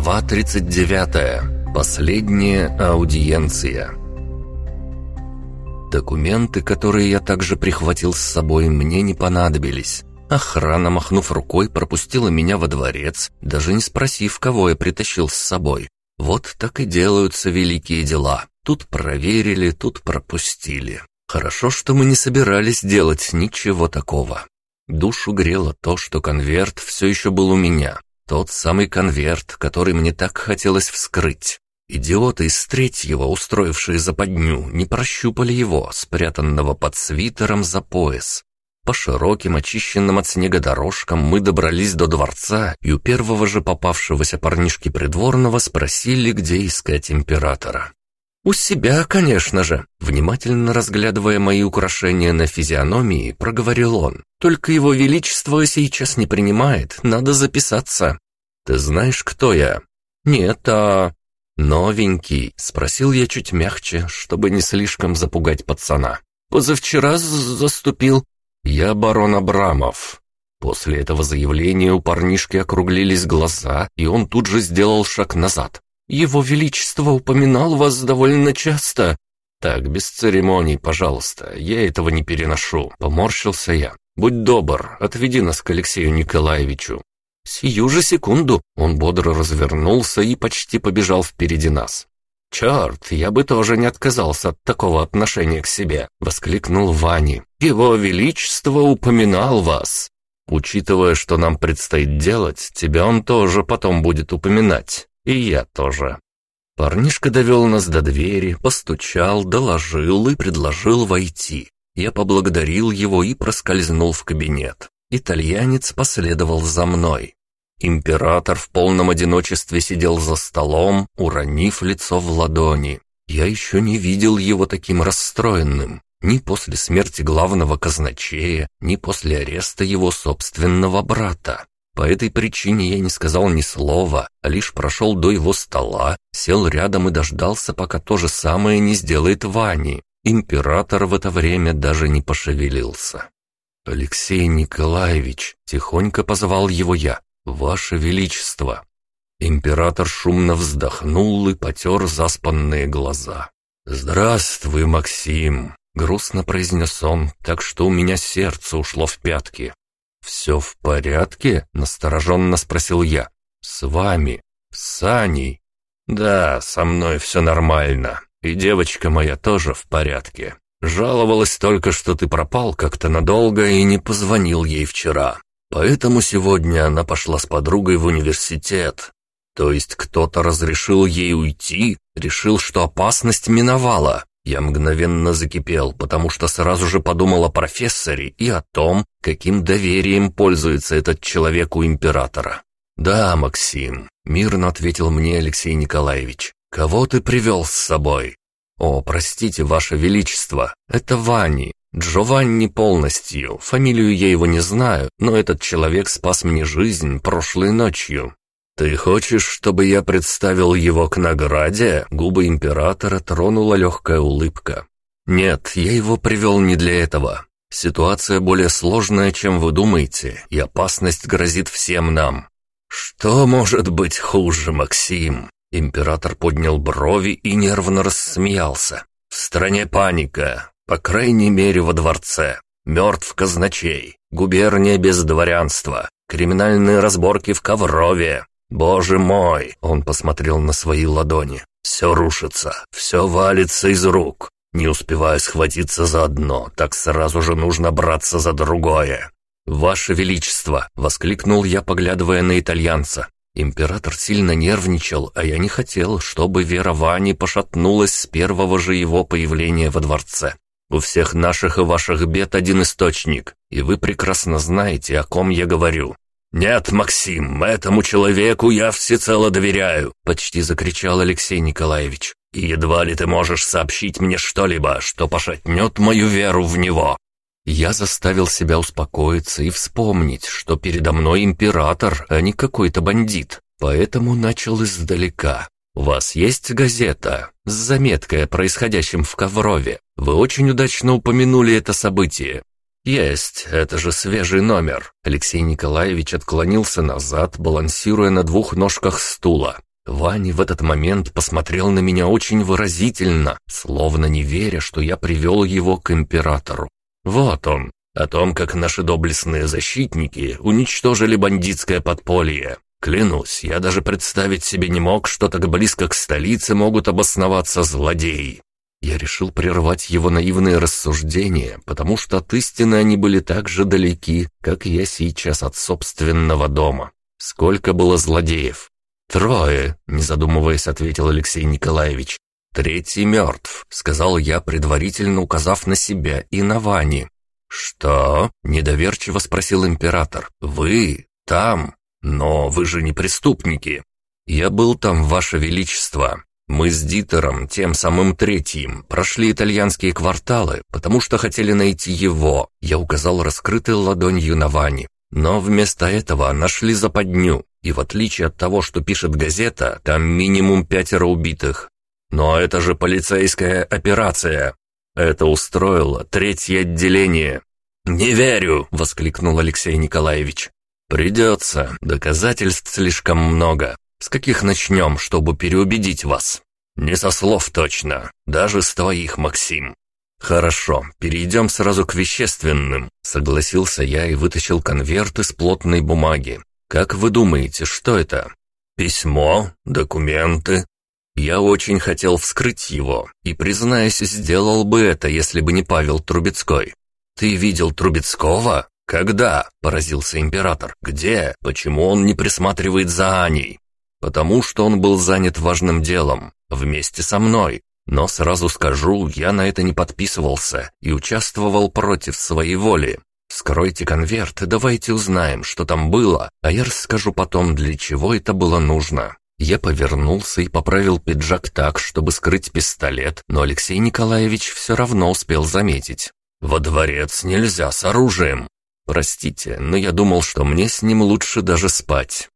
Глава 39. Последняя аудиенция. Документы, которые я также прихватил с собой, мне не понадобились. Охрана, махнув рукой, пропустила меня во дворец, даже не спросив, кого я притащил с собой. Вот так и делаются великие дела. Тут проверили, тут пропустили. Хорошо, что мы не собирались делать ничего такого. Душу грело то, что конверт все еще был у меня. Тот самый конверт, который мне так хотелось вскрыть. Идиоты из третьего, устроившие западню, не прощупали его, спрятанного под свитером за пояс. По широким, очищенным от снега дорожкам мы добрались до дворца, и у первого же попавшегося парнишки придворного спросили, где искать императора. «У себя, конечно же», внимательно разглядывая мои украшения на физиономии, проговорил он. «Только его величество сейчас не принимает, надо записаться». «Ты знаешь, кто я?» «Нет, а...» «Новенький?» — спросил я чуть мягче, чтобы не слишком запугать пацана. «Позавчера заступил». «Я барон Абрамов». После этого заявления у парнишки округлились глаза, и он тут же сделал шаг назад. Его Величество упоминал вас довольно часто». «Так, без церемоний, пожалуйста, я этого не переношу», — поморщился я. «Будь добр, отведи нас к Алексею Николаевичу». Сию же секунду он бодро развернулся и почти побежал впереди нас. «Черт, я бы тоже не отказался от такого отношения к себе», — воскликнул Вани. «Его Величество упоминал вас». «Учитывая, что нам предстоит делать, тебя он тоже потом будет упоминать. И я тоже. Парнишка довел нас до двери, постучал, доложил и предложил войти. Я поблагодарил его и проскользнул в кабинет. Итальянец последовал за мной. Император в полном одиночестве сидел за столом, уронив лицо в ладони. Я еще не видел его таким расстроенным. Ни после смерти главного казначея, ни после ареста его собственного брата. По этой причине я не сказал ни слова, а лишь прошел до его стола, сел рядом и дождался, пока то же самое не сделает Вани. Император в это время даже не пошевелился. «Алексей Николаевич», — тихонько позвал его я, — «Ваше Величество». Император шумно вздохнул и потер заспанные глаза. «Здравствуй, Максим», — грустно произнес он, так что у меня сердце ушло в пятки. «Все в порядке?» — настороженно спросил я. «С вами? С Аней?» «Да, со мной все нормально. И девочка моя тоже в порядке. Жаловалась только, что ты пропал как-то надолго и не позвонил ей вчера. Поэтому сегодня она пошла с подругой в университет. То есть кто-то разрешил ей уйти, решил, что опасность миновала. Я мгновенно закипел, потому что сразу же подумал о профессоре и о том, каким доверием пользуется этот человек у императора. «Да, Максим», — мирно ответил мне Алексей Николаевич. «Кого ты привел с собой?» «О, простите, Ваше Величество, это Ванни, Джованни полностью. Фамилию я его не знаю, но этот человек спас мне жизнь прошлой ночью. «Ты хочешь, чтобы я представил его к награде?» Губы императора тронула легкая улыбка. «Нет, я его привел не для этого. Ситуация более сложная, чем вы думаете, и опасность грозит всем нам». «Что может быть хуже, Максим?» Император поднял брови и нервно рассмеялся. «В стране паника, по крайней мере во дворце. Мертв казначей, губерния без дворянства, криминальные разборки в Коврове, «Боже мой!» — он посмотрел на свои ладони. «Все рушится, все валится из рук. Не успеваю схватиться за одно, так сразу же нужно браться за другое». «Ваше Величество!» — воскликнул я, поглядывая на итальянца. Император сильно нервничал, а я не хотел, чтобы Вера Вани пошатнулась с первого же его появления во дворце. У всех наших и ваших бед один источник, и вы прекрасно знаете, о ком я говорю. «Нет, Максим, этому человеку я всецело доверяю», — почти закричал Алексей Николаевич. «И едва ли ты можешь сообщить мне что-либо, что пошатнет мою веру в него». Я заставил себя успокоиться и вспомнить, что передо мной император, а не какой-то бандит, поэтому начал издалека. «У вас есть газета с заметкой о происходящем в Коврове? Вы очень удачно упомянули это событие. «Есть, это же свежий номер». Алексей Николаевич отклонился назад, балансируя на двух ножках стула. Ваня в этот момент посмотрел на меня очень выразительно, словно не веря, что я привел его к императору. Вот он, о том, как наши доблестные защитники уничтожили бандитское подполье. Клянусь, я даже представить себе не мог, что так близко к столице могут обосноваться злодеи. Я решил прервать его наивные рассуждения, потому что от истины они были так же далеки, как я сейчас от собственного дома. Сколько было злодеев? «Трое», — не задумываясь, ответил Алексей Николаевич. «Третий мертв», — сказал я, предварительно указав на себя и на Вани. «Что?» — недоверчиво спросил император. «Вы? Там? Но вы же не преступники». «Я был там, ваше величество. Мы с Дитером, тем самым третьим, прошли итальянские кварталы, потому что хотели найти его». Я указал раскрытой ладонью на Вани. Но вместо этого нашли западню, и в отличие от того, что пишет газета, там минимум пятеро убитых. Но это же полицейская операция. Это устроило третье отделение. «Не верю!» — воскликнул Алексей Николаевич. «Придется. Доказательств слишком много. С каких начнем, чтобы переубедить вас?» «Не со слов точно. Даже с твоих, Максим. «Хорошо, перейдем сразу к вещественным», — согласился я и вытащил конверт из плотной бумаги. «Как вы думаете, что это?» «Письмо? Документы?» Я очень хотел вскрыть его, и, признаюсь, сделал бы это, если бы не Павел Трубецкой. «Ты видел Трубецкого? Когда?» – поразился император. «Где? Почему он не присматривает за Аней?» «Потому что он был занят важным делом. Вместе со мной. Но сразу скажу, я на это не подписывался и участвовал против своей воли. Скройте конверт давайте узнаем, что там было, а я расскажу потом, для чего это было нужно. Я повернулся и поправил пиджак так, чтобы скрыть пистолет, но Алексей Николаевич все равно успел заметить. «Во дворец нельзя с оружием!» «Простите, но я думал, что мне с ним лучше даже спать».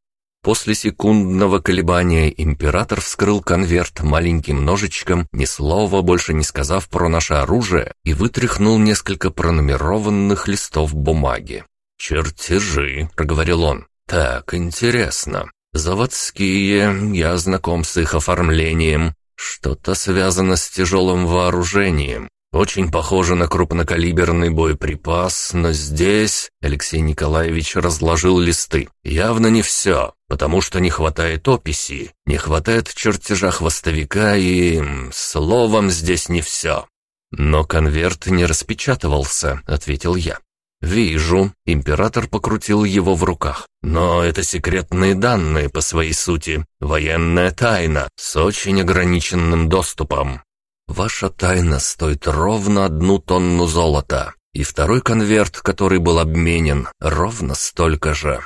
После секундного колебания император вскрыл конверт маленьким ножичком, ни слова больше не сказав про наше оружие, и вытряхнул несколько пронумерованных листов бумаги. «Чертежи», — проговорил он. «Так, интересно. Заводские, я знаком с их оформлением. Что-то связано с тяжелым вооружением. Очень похоже на крупнокалиберный боеприпас, но здесь Алексей Николаевич разложил листы. Явно не все, потому что не хватает описи, не хватает чертежа хвостовика и... Словом, здесь не все. «Но конверт не распечатывался», — ответил я. «Вижу». Император покрутил его в руках. «Но это секретные данные по своей сути. Военная тайна с очень ограниченным доступом. Ваша тайна стоит ровно одну тонну золота, и второй конверт, который был обменен, ровно столько же.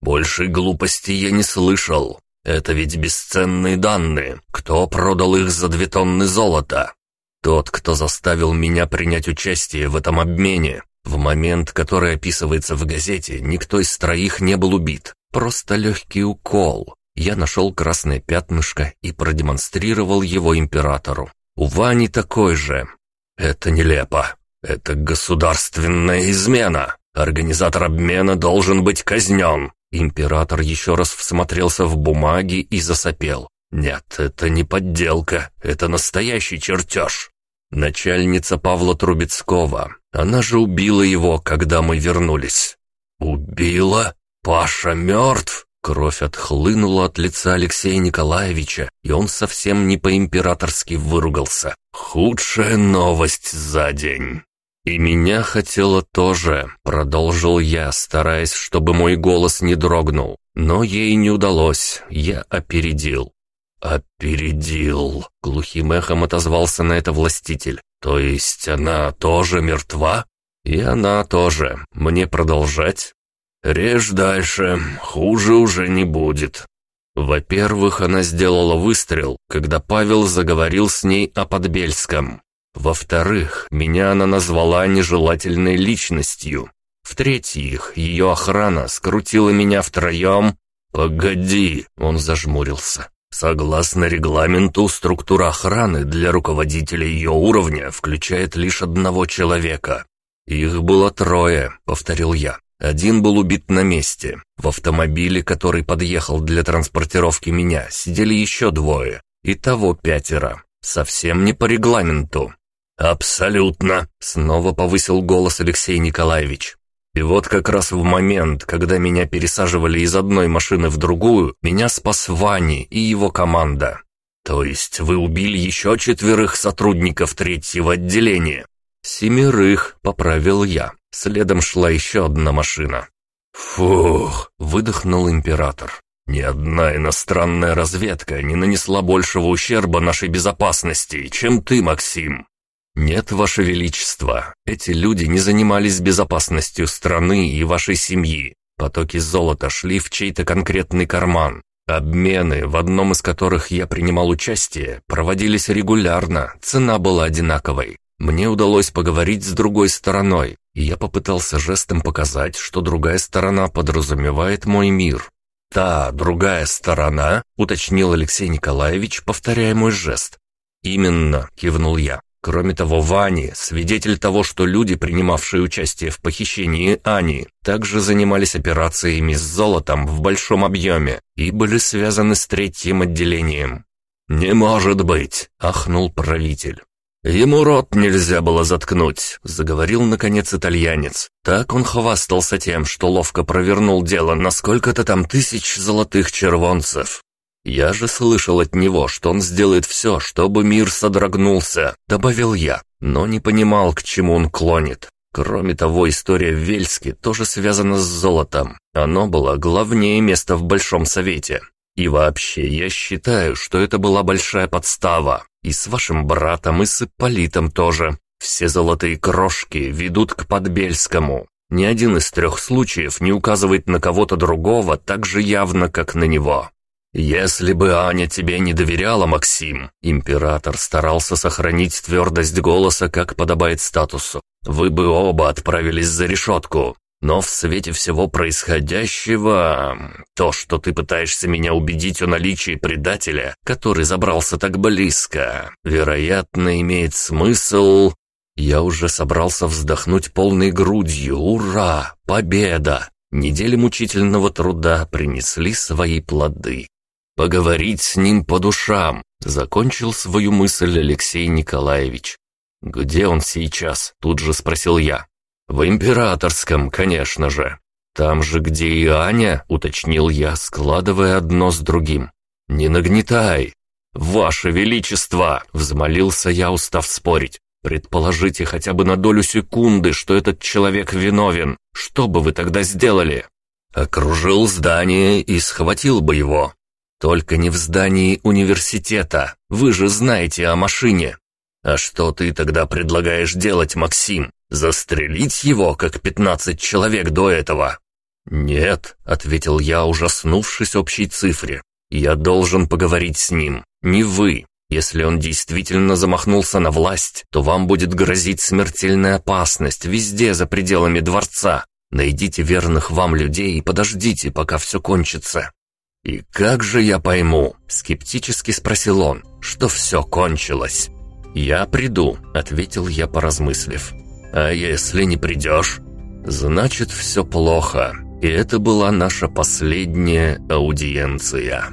Большей глупости я не слышал. Это ведь бесценные данные. Кто продал их за две тонны золота? Тот, кто заставил меня принять участие в этом обмене. В момент, который описывается в газете, никто из троих не был убит. Просто легкий укол. Я нашел красное пятнышко и продемонстрировал его императору. У Вани такой же. Это нелепо. Это государственная измена. Организатор обмена должен быть казнен. Император еще раз всмотрелся в бумаги и засопел. Нет, это не подделка, это настоящий чертеж. Начальница Павла Трубецкого. Она же убила его, когда мы вернулись. Убила? Паша мертв? Кровь отхлынула от лица Алексея Николаевича, и он совсем не по-императорски выругался. «Худшая новость за день!» «И меня хотела тоже», — продолжил я, стараясь, чтобы мой голос не дрогнул. Но ей не удалось, я опередил. «Опередил», — глухим эхом отозвался на это властитель. «То есть она тоже мертва?» «И она тоже. Мне продолжать?» «Режь дальше, хуже уже не будет». Во-первых, она сделала выстрел, когда Павел заговорил с ней о Подбельском. Во-вторых, меня она назвала нежелательной личностью. В-третьих, ее охрана скрутила меня втроем. «Погоди», — он зажмурился. Согласно регламенту, структура охраны для руководителя ее уровня включает лишь одного человека. «Их было трое», — повторил я. Один был убит на месте. В автомобиле, который подъехал для транспортировки меня, сидели еще двое. Итого пятеро. Совсем не по регламенту. «Абсолютно!» — снова повысил голос Алексей Николаевич. И вот как раз в момент, когда меня пересаживали из одной машины в другую, меня спас Вани и его команда. То есть вы убили еще четверых сотрудников третьего отделения? Семерых, поправил я. Следом шла еще одна машина. Фух, выдохнул император. Ни одна иностранная разведка не нанесла большего ущерба нашей безопасности, чем ты, Максим. «Нет, Ваше Величество, эти люди не занимались безопасностью страны и вашей семьи. Потоки золота шли в чей-то конкретный карман. Обмены, в одном из которых я принимал участие, проводились регулярно, цена была одинаковой. Мне удалось поговорить с другой стороной, и я попытался жестом показать, что другая сторона подразумевает мой мир. «Та, другая сторона», — уточнил Алексей Николаевич, повторяя мой жест. «Именно», — кивнул я. Кроме того, Вани, свидетель того, что люди, принимавшие участие в похищении Ани, также занимались операциями с золотом в большом объеме и были связаны с третьим отделением. «Не может быть!» – ахнул правитель. «Ему рот нельзя было заткнуть», — заговорил, наконец, итальянец. Так он хвастался тем, что ловко провернул дело на сколько-то там тысяч золотых червонцев. «Я же слышал от него, что он сделает все, чтобы мир содрогнулся», — добавил я, но не понимал, к чему он клонит. Кроме того, история в Вельске тоже связана с золотом. Оно было главнее места в Большом Совете. И вообще, я считаю, что это была большая подстава. И с вашим братом, и с Ипполитом тоже. Все золотые крошки ведут к Подбельскому. Ни один из трех случаев не указывает на кого-то другого так же явно, как на него. «Если бы Аня тебе не доверяла, Максим», император старался сохранить твердость голоса, как подобает статусу, «вы бы оба отправились за решетку. Но в свете всего происходящего, то, что ты пытаешься меня убедить о наличии предателя, который забрался так близко, вероятно, имеет смысл...» Я уже собрался вздохнуть полной грудью. «Ура! Победа!» Недели мучительного труда принесли свои плоды. Поговорить с ним по душам, закончил свою мысль Алексей Николаевич. «Где он сейчас?» – тут же спросил я. «В императорском, конечно же. Там же, где и Аня», – уточнил я, складывая одно с другим. «Не нагнетай!» «Ваше Величество!» – взмолился я, устав спорить. «Предположите хотя бы на долю секунды, что этот человек виновен. Что бы вы тогда сделали?» «Окружил здание и схватил бы его. Только не в здании университета. Вы же знаете о машине. А что ты тогда предлагаешь делать, Максим? Застрелить его, как пятнадцать человек до этого? Нет, ответил я, ужаснувшись общей цифре. Я должен поговорить с ним, не вы. Если он действительно замахнулся на власть, то вам будет грозить смертельная опасность везде за пределами дворца. Найдите верных вам людей и подождите, пока все кончится. «И как же я пойму?» — скептически спросил он, — «что все кончилось?» «Я приду», — ответил я, поразмыслив. «А если не придешь?» «Значит, все плохо, и это была наша последняя аудиенция».